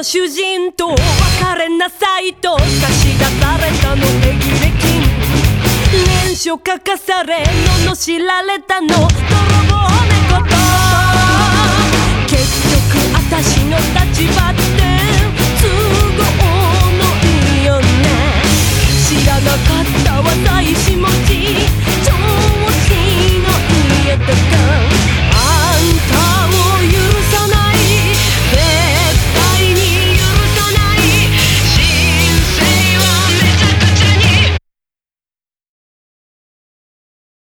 の主人と別れなさいと差し出されたの手切れ金念書書かされ罵られたの。泥棒猫と。結局私の立場